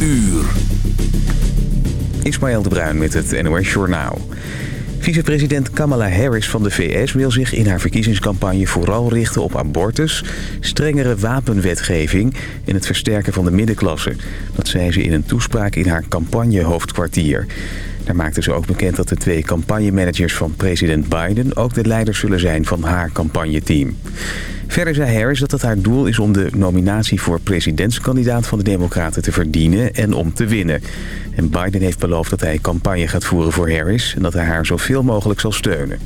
uur. Ismaël de Bruin met het NOS Journaal. Vicepresident Kamala Harris van de VS wil zich in haar verkiezingscampagne vooral richten op abortus, strengere wapenwetgeving en het versterken van de middenklasse. Dat zei ze in een toespraak in haar campagnehoofdkwartier. Daar maakte ze ook bekend dat de twee campagnemanagers van president Biden ook de leiders zullen zijn van haar campagneteam. Verder zei Harris dat het haar doel is om de nominatie voor presidentskandidaat van de Democraten te verdienen en om te winnen. En Biden heeft beloofd dat hij campagne gaat voeren voor Harris en dat hij haar zoveel mogelijk zal steunen.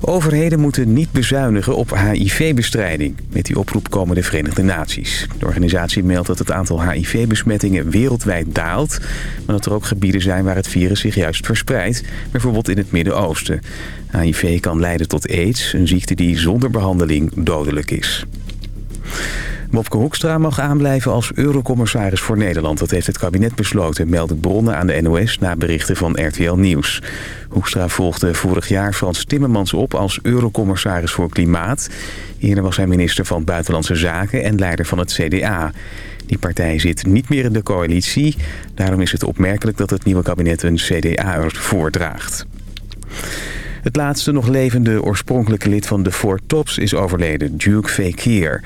Overheden moeten niet bezuinigen op HIV-bestrijding. Met die oproep komen de Verenigde Naties. De organisatie meldt dat het aantal HIV-besmettingen wereldwijd daalt... maar dat er ook gebieden zijn waar het virus zich juist verspreidt. Bijvoorbeeld in het Midden-Oosten. HIV kan leiden tot aids, een ziekte die zonder behandeling dodelijk is. Mopke Hoekstra mag aanblijven als eurocommissaris voor Nederland. Dat heeft het kabinet besloten, melden bronnen aan de NOS na berichten van RTL Nieuws. Hoekstra volgde vorig jaar Frans Timmermans op als eurocommissaris voor Klimaat. Eerder was hij minister van Buitenlandse Zaken en leider van het CDA. Die partij zit niet meer in de coalitie. Daarom is het opmerkelijk dat het nieuwe kabinet een CDA voordraagt. Het laatste nog levende oorspronkelijke lid van de Four Tops is overleden, Duke Fakir.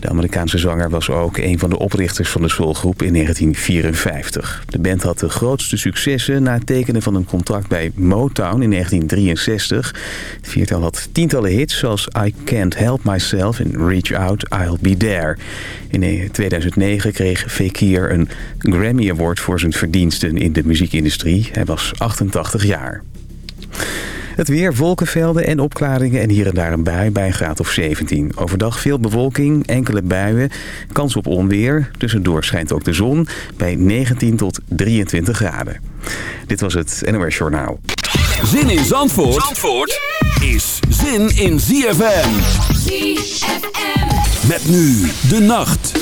De Amerikaanse zanger was ook een van de oprichters van de soulgroep in 1954. De band had de grootste successen na het tekenen van een contract bij Motown in 1963. Het viertal had tientallen hits zoals I Can't Help Myself en Reach Out, I'll Be There. In 2009 kreeg Fakir een Grammy Award voor zijn verdiensten in de muziekindustrie. Hij was 88 jaar. Het weer, wolkenvelden en opklaringen en hier en daar een bui bij een graad of 17. Overdag veel bewolking, enkele buien, kans op onweer. Tussendoor schijnt ook de zon bij 19 tot 23 graden. Dit was het NOS Journaal. Zin in Zandvoort, Zandvoort is zin in ZFM. ZFM. Met nu de nacht.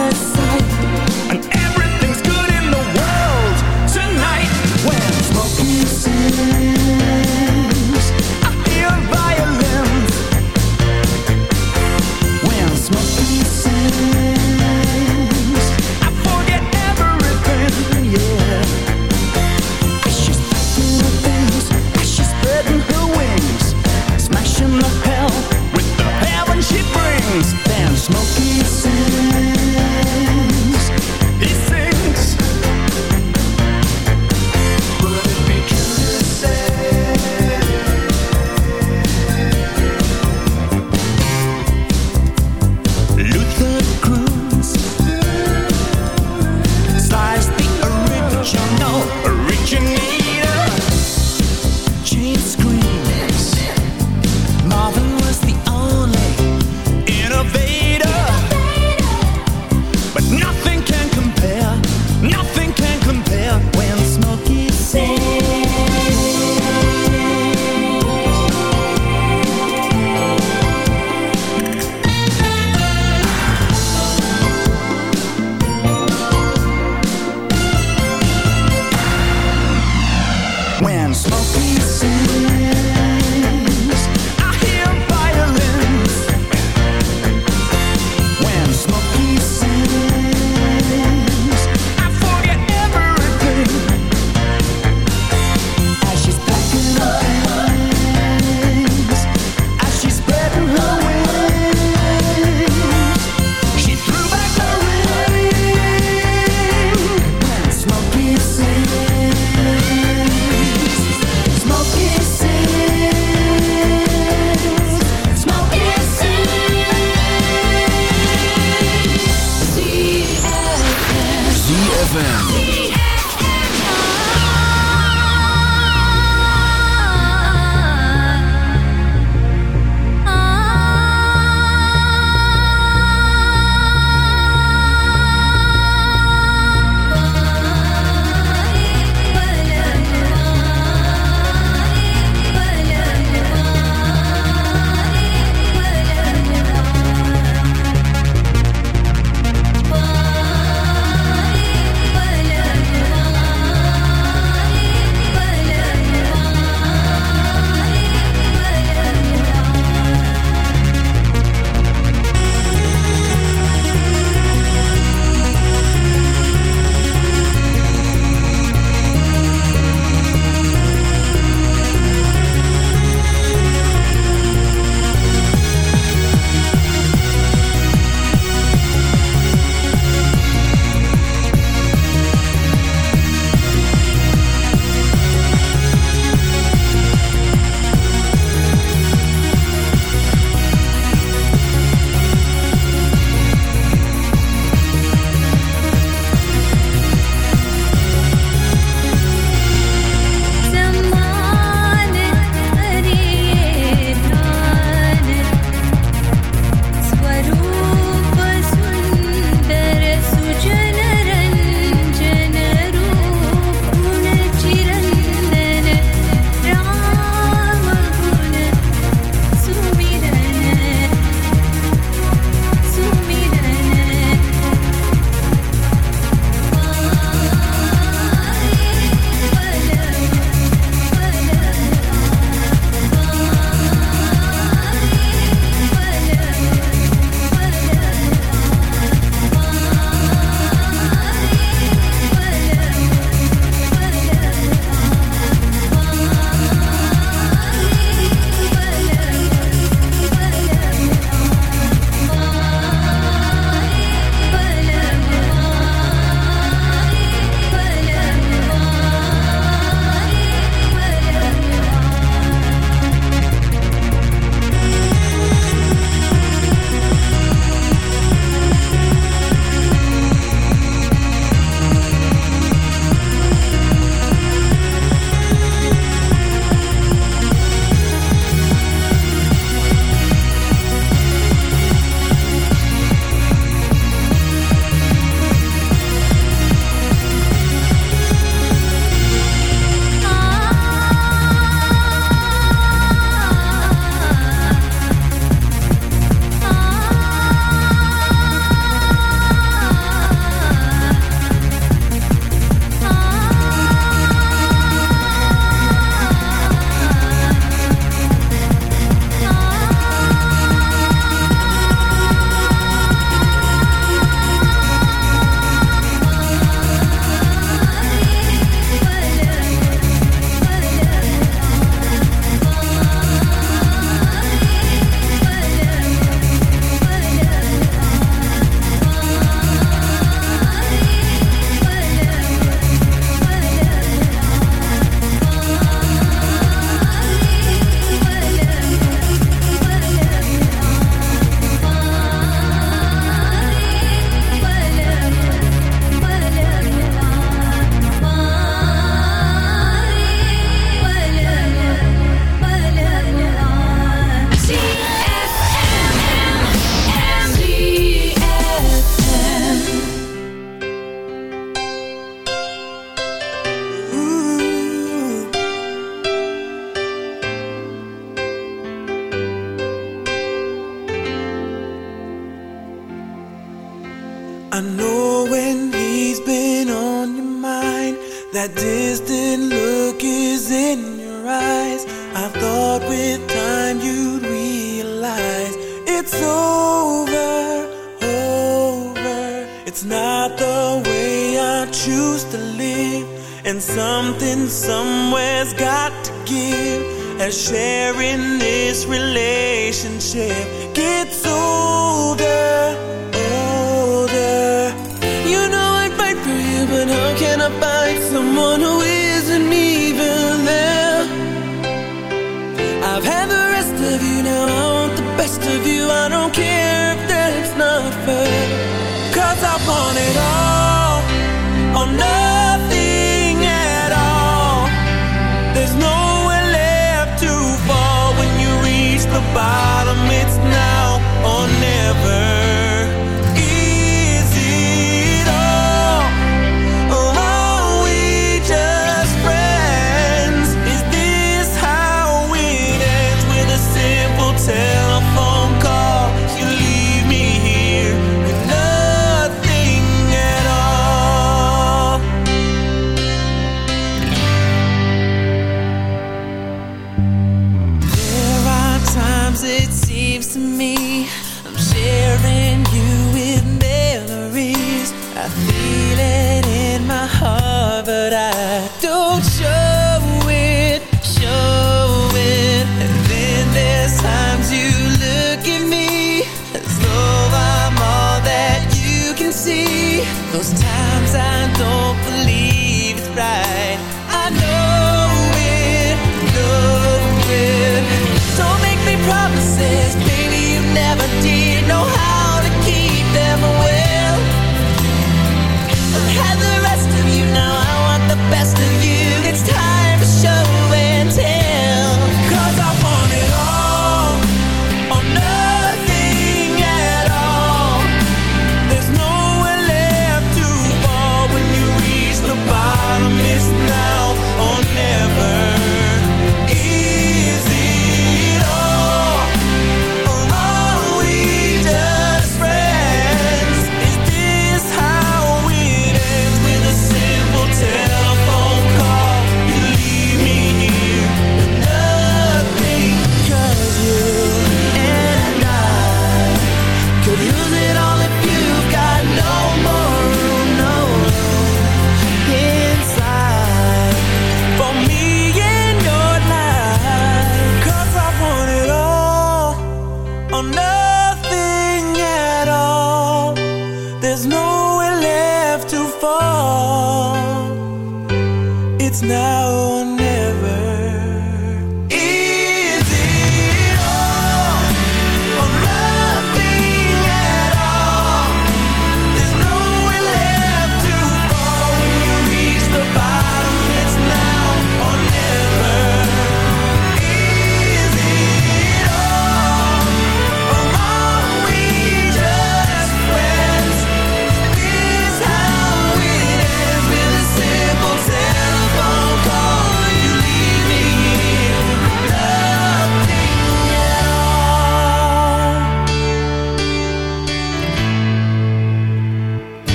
first sight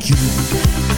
you.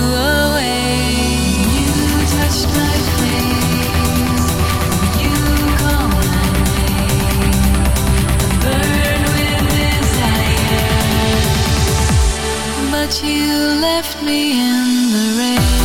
that you left me in the rain.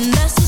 And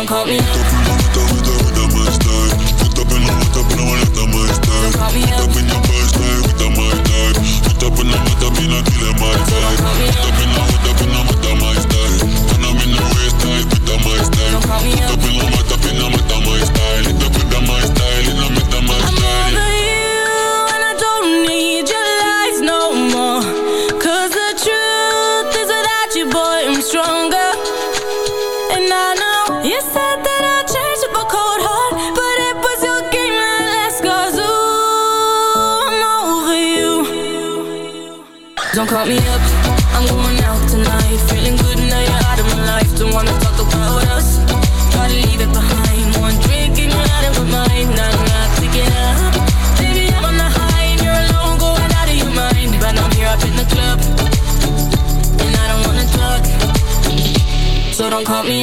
don't call me up. Don't call me up. Don't don't call me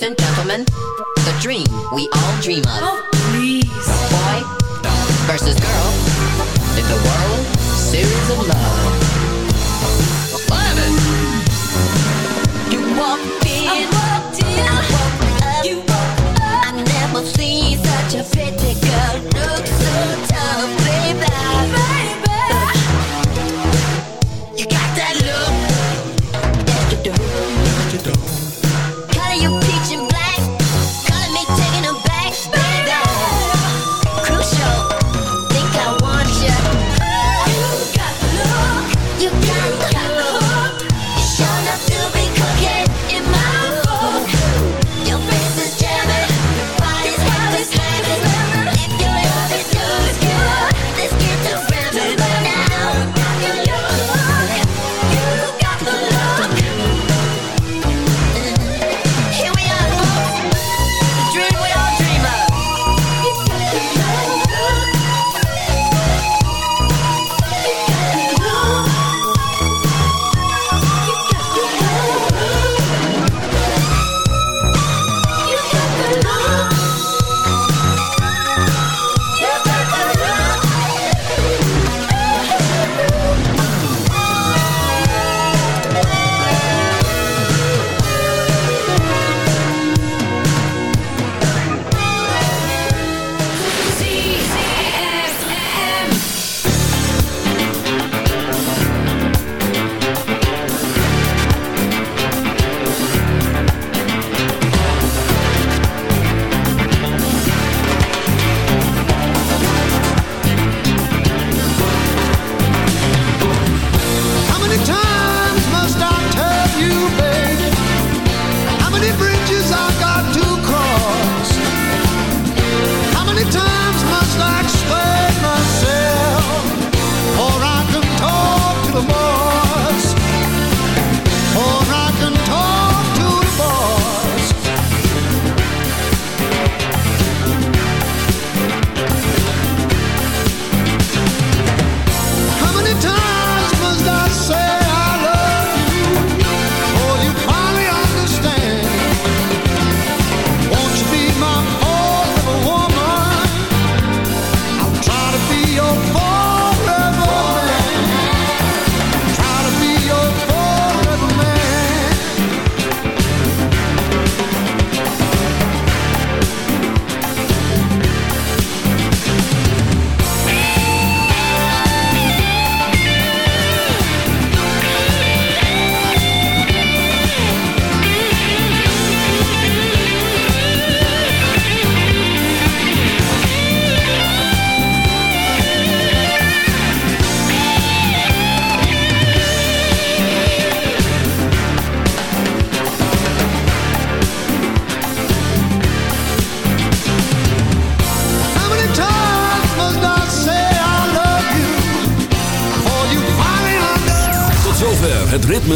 Ladies and gentlemen, the dream we all dream of. Oh, please. Boy versus girl in the world series of love. Love it. You walked in. I walked in. I walked up. You woke up. I never seen such a pretty girl.